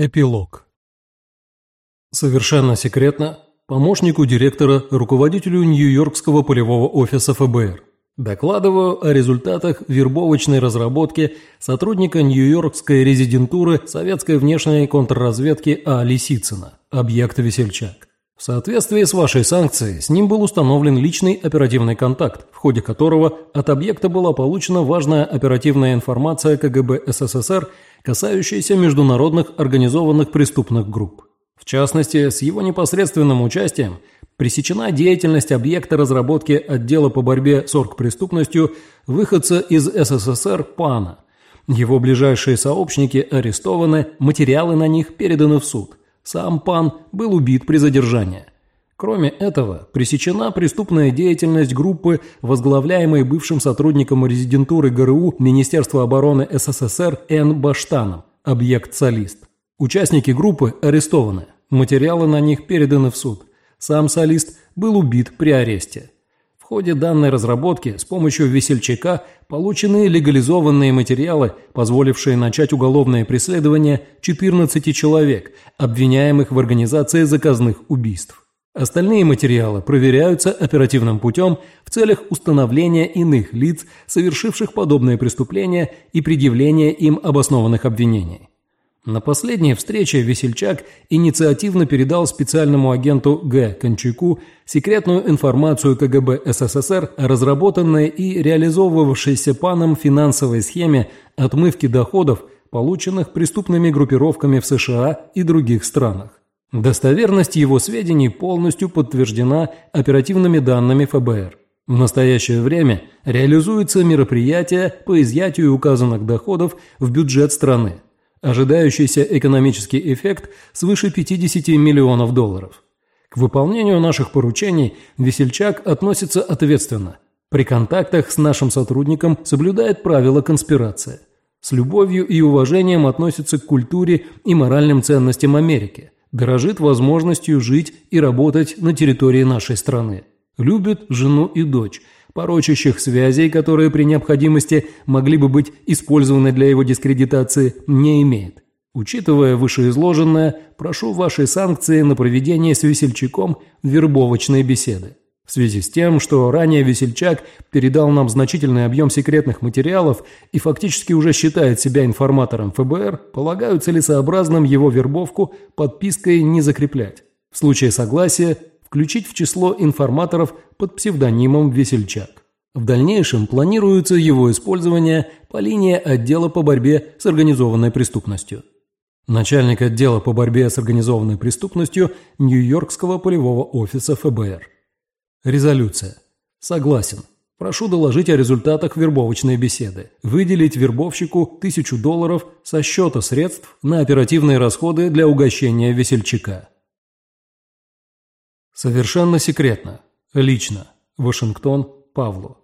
Эпилог. Совершенно секретно помощнику директора, руководителю Нью-Йоркского полевого офиса ФБР. Докладываю о результатах вербовочной разработки сотрудника Нью-Йоркской резидентуры советской внешней контрразведки А. Лисицына, объект Весельчак. В соответствии с вашей санкцией, с ним был установлен личный оперативный контакт, в ходе которого от объекта была получена важная оперативная информация КГБ СССР, касающаяся международных организованных преступных групп. В частности, с его непосредственным участием пресечена деятельность объекта разработки отдела по борьбе с оргпреступностью выходца из СССР ПАНа. Его ближайшие сообщники арестованы, материалы на них переданы в суд. Сам пан был убит при задержании. Кроме этого, пресечена преступная деятельность группы, возглавляемой бывшим сотрудником резидентуры ГРУ Министерства обороны СССР Н. Баштаном, объект «Солист». Участники группы арестованы, материалы на них переданы в суд. Сам солист был убит при аресте ходе данной разработки с помощью весельчака получены легализованные материалы, позволившие начать уголовное преследование 14 человек, обвиняемых в организации заказных убийств. Остальные материалы проверяются оперативным путем в целях установления иных лиц, совершивших подобные преступления и предъявления им обоснованных обвинений. На последней встрече Весельчак инициативно передал специальному агенту Г. Кончаку секретную информацию КГБ СССР о разработанной и реализовывавшейся паном финансовой схеме отмывки доходов, полученных преступными группировками в США и других странах. Достоверность его сведений полностью подтверждена оперативными данными ФБР. В настоящее время реализуется мероприятие по изъятию указанных доходов в бюджет страны. Ожидающийся экономический эффект свыше 50 миллионов долларов. К выполнению наших поручений Весельчак относится ответственно. При контактах с нашим сотрудником соблюдает правила конспирации. С любовью и уважением относится к культуре и моральным ценностям Америки. Дорожит возможностью жить и работать на территории нашей страны. Любит жену и дочь – порочащих связей, которые при необходимости могли бы быть использованы для его дискредитации, не имеет. Учитывая вышеизложенное, прошу вашей санкции на проведение с весельчаком вербовочной беседы. В связи с тем, что ранее Весельчак передал нам значительный объем секретных материалов и фактически уже считает себя информатором ФБР, полагаю целесообразным его вербовку подпиской не закреплять. В случае согласия включить в число информаторов под псевдонимом Весельчак. В дальнейшем планируется его использование по линии отдела по борьбе с организованной преступностью. Начальник отдела по борьбе с организованной преступностью Нью-Йоркского полевого офиса ФБР. Резолюция. Согласен. Прошу доложить о результатах вербовочной беседы. Выделить вербовщику тысячу долларов со счета средств на оперативные расходы для угощения весельчака. Совершенно секретно. Лично. Вашингтон. Павлу.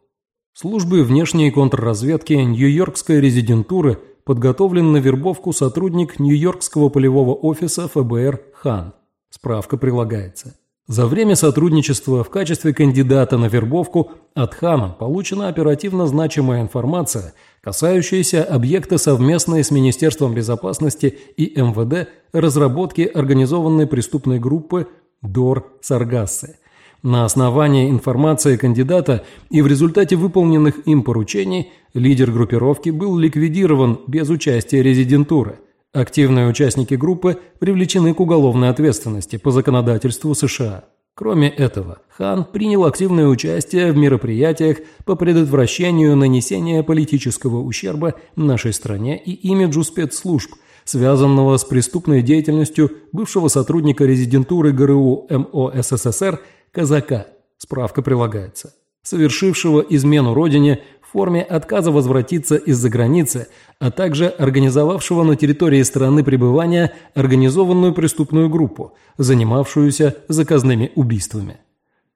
Службы внешней контрразведки Нью-Йоркской резидентуры подготовлен на вербовку сотрудник Нью-Йоркского полевого офиса ФБР Хан. Справка прилагается. За время сотрудничества в качестве кандидата на вербовку от Хана получена оперативно значимая информация, касающаяся объекта совместной с Министерством безопасности и МВД разработки организованной преступной группы Дор Саргассе. На основании информации кандидата и в результате выполненных им поручений лидер группировки был ликвидирован без участия резидентуры. Активные участники группы привлечены к уголовной ответственности по законодательству США. Кроме этого, Хан принял активное участие в мероприятиях по предотвращению нанесения политического ущерба нашей стране и имиджу спецслужб, связанного с преступной деятельностью бывшего сотрудника резидентуры ГРУ МО СССР Казака, справка прилагается, совершившего измену родине форме отказа возвратиться из-за границы, а также организовавшего на территории страны пребывания организованную преступную группу, занимавшуюся заказными убийствами.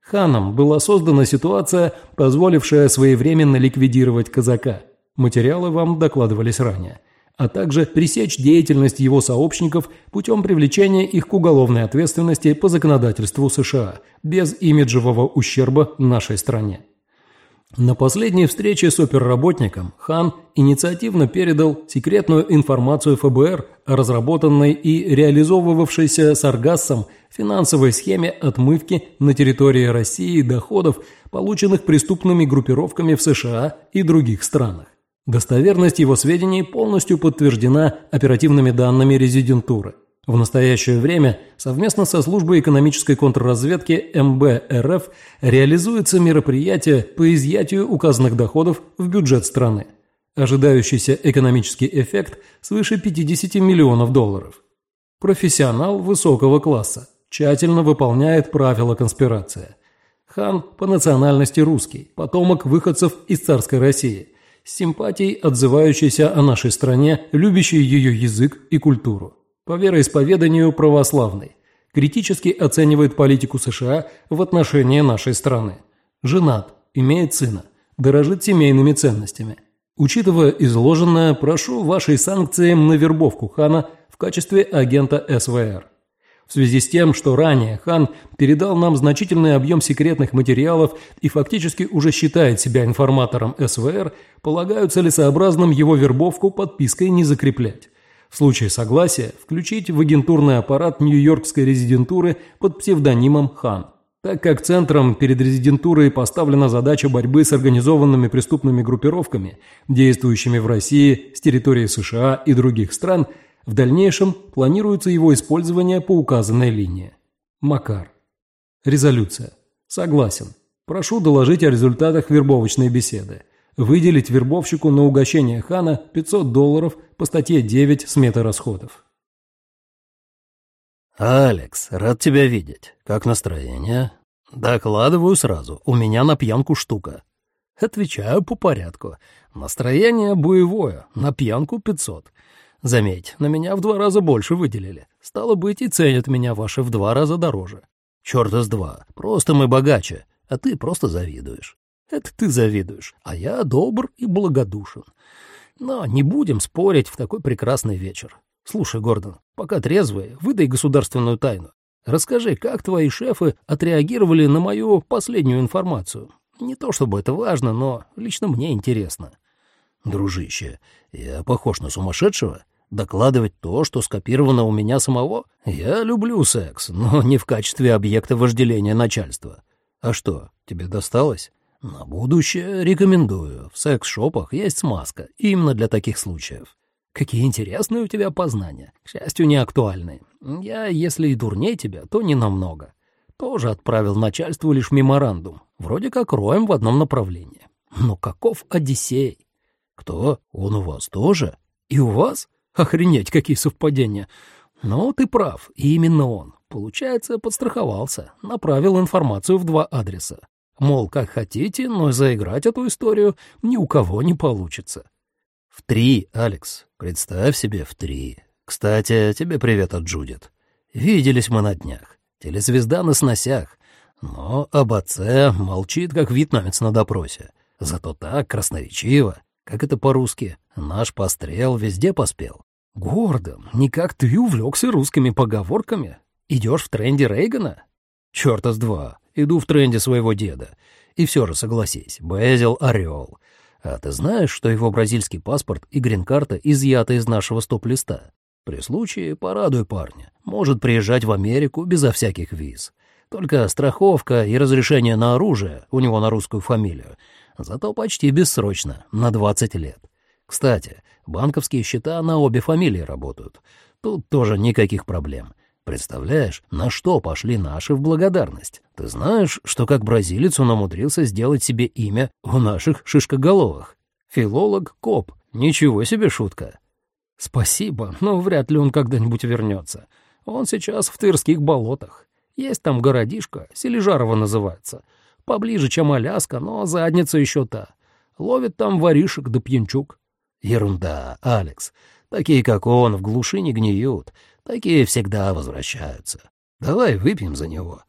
Ханом была создана ситуация, позволившая своевременно ликвидировать казака. Материалы вам докладывались ранее а также пресечь деятельность его сообщников путем привлечения их к уголовной ответственности по законодательству США без имиджевого ущерба нашей стране. На последней встрече с оперработником Хан инициативно передал секретную информацию ФБР о разработанной и реализовывавшейся Саргассом финансовой схеме отмывки на территории России доходов, полученных преступными группировками в США и других странах. Достоверность его сведений полностью подтверждена оперативными данными резидентуры. В настоящее время совместно со службой экономической контрразведки МБ РФ реализуется мероприятие по изъятию указанных доходов в бюджет страны. Ожидающийся экономический эффект свыше 50 миллионов долларов. Профессионал высокого класса, тщательно выполняет правила конспирации. Хан по национальности русский, потомок выходцев из царской России, с симпатией отзывающийся о нашей стране, любящий ее язык и культуру. По вероисповеданию православный. Критически оценивает политику США в отношении нашей страны. Женат, имеет сына, дорожит семейными ценностями. Учитывая изложенное, прошу вашей санкции на вербовку Хана в качестве агента СВР. В связи с тем, что ранее Хан передал нам значительный объем секретных материалов и фактически уже считает себя информатором СВР, полагаю целесообразным его вербовку подпиской не закреплять. В случае согласия включить в агентурный аппарат Нью-Йоркской резидентуры под псевдонимом Хан. Так как центром перед резидентурой поставлена задача борьбы с организованными преступными группировками, действующими в России с территории США и других стран – в дальнейшем планируется его использование по указанной линии. Макар. Резолюция. Согласен. Прошу доложить о результатах вербовочной беседы. Выделить вербовщику на угощение хана 500 долларов по статье 9 сметы расходов. «Алекс, рад тебя видеть. Как настроение?» «Докладываю сразу. У меня на пьянку штука». Отвечаю по порядку. Настроение боевое. На пьянку 500. Заметь, на меня в два раза больше выделили. Стало быть, и ценят меня ваши в два раза дороже. Чёрта с два. Просто мы богаче, а ты просто завидуешь. Это ты завидуешь, а я добр и благодушен. Но не будем спорить в такой прекрасный вечер. Слушай, Гордон, пока трезвый, выдай государственную тайну. Расскажи, как твои шефы отреагировали на мою последнюю информацию. Не то чтобы это важно, но лично мне интересно. Дружище, я похож на сумасшедшего? Докладывать то, что скопировано у меня самого? Я люблю секс, но не в качестве объекта вожделения начальства. А что, тебе досталось? На будущее рекомендую. В секс-шопах есть смазка, именно для таких случаев. Какие интересные у тебя познания. К счастью, не актуальные. Я, если и дурней тебя, то не намного. Тоже отправил начальству лишь меморандум. Вроде как роем в одном направлении. Но каков Одиссей? Кто? Он у вас тоже? И у вас? Охренеть, какие совпадения. Но ты прав, именно он. Получается, подстраховался, направил информацию в два адреса. Мол, как хотите, но заиграть эту историю ни у кого не получится. В три, Алекс. Представь себе, в три. Кстати, тебе привет от Джудит. Виделись мы на днях. Телезвезда на сносях. Но об отце молчит, как вьетнамец на допросе. Зато так красноречиво. Как это по-русски? Наш пострел везде поспел. Гордо, никак ты увлекся русскими поговорками? Идешь в тренде Рейгана? Чёрта с два, иду в тренде своего деда. И все же согласись, Безил — орел. А ты знаешь, что его бразильский паспорт и грин-карта изъяты из нашего стоп-листа? При случае порадуй парня. Может приезжать в Америку безо всяких виз. Только страховка и разрешение на оружие, у него на русскую фамилию, зато почти бессрочно, на 20 лет. Кстати, банковские счета на обе фамилии работают. Тут тоже никаких проблем. Представляешь, на что пошли наши в благодарность? Ты знаешь, что как бразилец он умудрился сделать себе имя у наших шишкоголовых? Филолог-коп. Ничего себе шутка. Спасибо, но вряд ли он когда-нибудь вернется. Он сейчас в Тырских болотах. Есть там городишко, Сележарово называется — Поближе, чем Аляска, но задница еще та. Ловит там воришек да пьянчук. Ерунда, Алекс. Такие, как он, в глуши не гниют. Такие всегда возвращаются. Давай выпьем за него.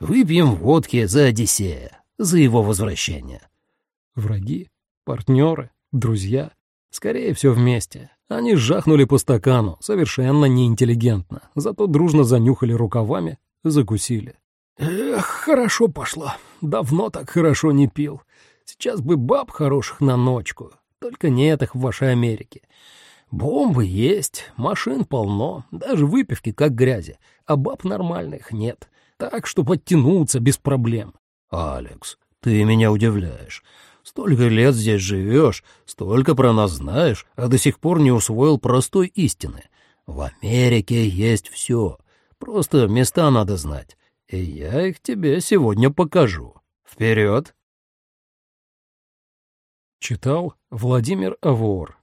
Выпьем водки за Одиссея, за его возвращение. Враги, партнеры, друзья. Скорее все вместе. Они жахнули по стакану, совершенно неинтеллигентно, зато дружно занюхали рукавами, закусили. Эх, хорошо пошло. Давно так хорошо не пил. Сейчас бы баб хороших на ночку, только нет их в вашей Америке. Бомбы есть, машин полно, даже выпивки как грязи, а баб нормальных нет. Так что подтянуться без проблем. Алекс, ты меня удивляешь. Столько лет здесь живешь, столько про нас знаешь, а до сих пор не усвоил простой истины. В Америке есть все. Просто места надо знать. И я их тебе сегодня покажу. Вперед! Читал Владимир Авор